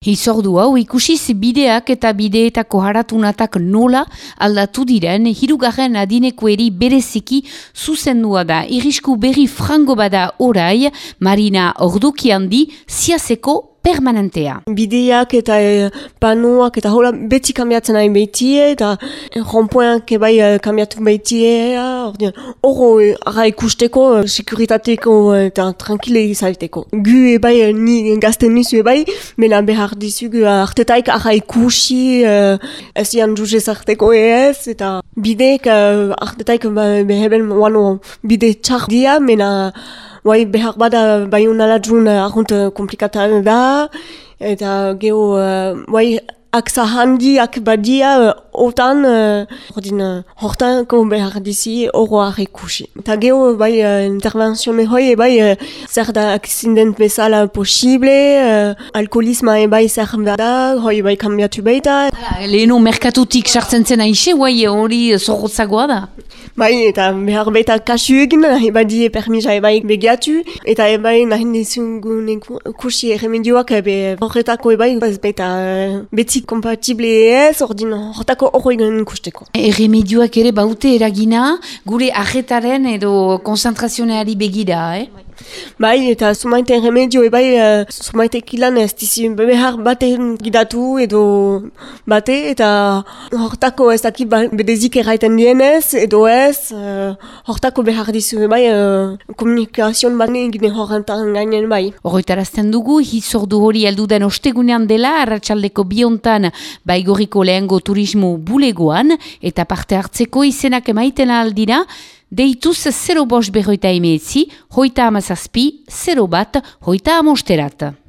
Hizordu hau ikusiz bideak eta bideetako haratunatak nola aldatu diren hirugarren adinekoeri bereziki zuzendua da. Irisku berri frango bada orai, Marina Ordukiandi, ziazeko permanentea. Bideak eta e, panuak eta hola beti kambiatzen nahi behitie eta rompoenak ebai e, kambiatu behitie horro e, ara ikusteko e, sekuritateko eta tranquile izaiteko. Gu ebai ni gazten nizu ebai mena behar dizug artetaik ara ikusi ez ian juze zarteko ez eta bideek artetaik beheben wano bide txar dia mena Bai, behar bada bai unala dun argunt komplikata da, eta geho, bai, aksa handi, ak badia, otan, ordin, hortanko behar dizi oroa rekusi. Eta geho, bai, intervenzione hoi, bai, zer da accident bezala posible, alkoholisma e bai zer da, hoi bai kambiatu baita. Lehenu merkatutik sartzen zen aixe, bai, hori zorrotzagoa da? Bai, eta behar baita kasu egin, nahi badie permisa ebai begiatu, eta ebai nahi nizungun kusi erremedioak ebe horretako ebai baita beti kompatible ez, ordin horretako horro egin kusteko. Erremedioak ere baute eragina, gure ajetaren edo konzentrazioneari begira, eh? Bai, eta sumaite remedio ebai uh, sumaite kilan ez dizi behar bate gidatu edo bate eta hortako ez daki ba, bedezik erraiten dienez edo ez uh, hortako behar dizu ebai uh, komunikazion bane egine horrentan gainen bai. Horretarazten dugu, hizordu hori den ostegunean dela, arratsaldeko biontan baigoriko lehengo turismo bulegoan eta parte hartzeko izenak emaiten aldira, Deituz 0 bos berroita emeetzi, hoita amazazpi, 0 bat, hoita amosterat.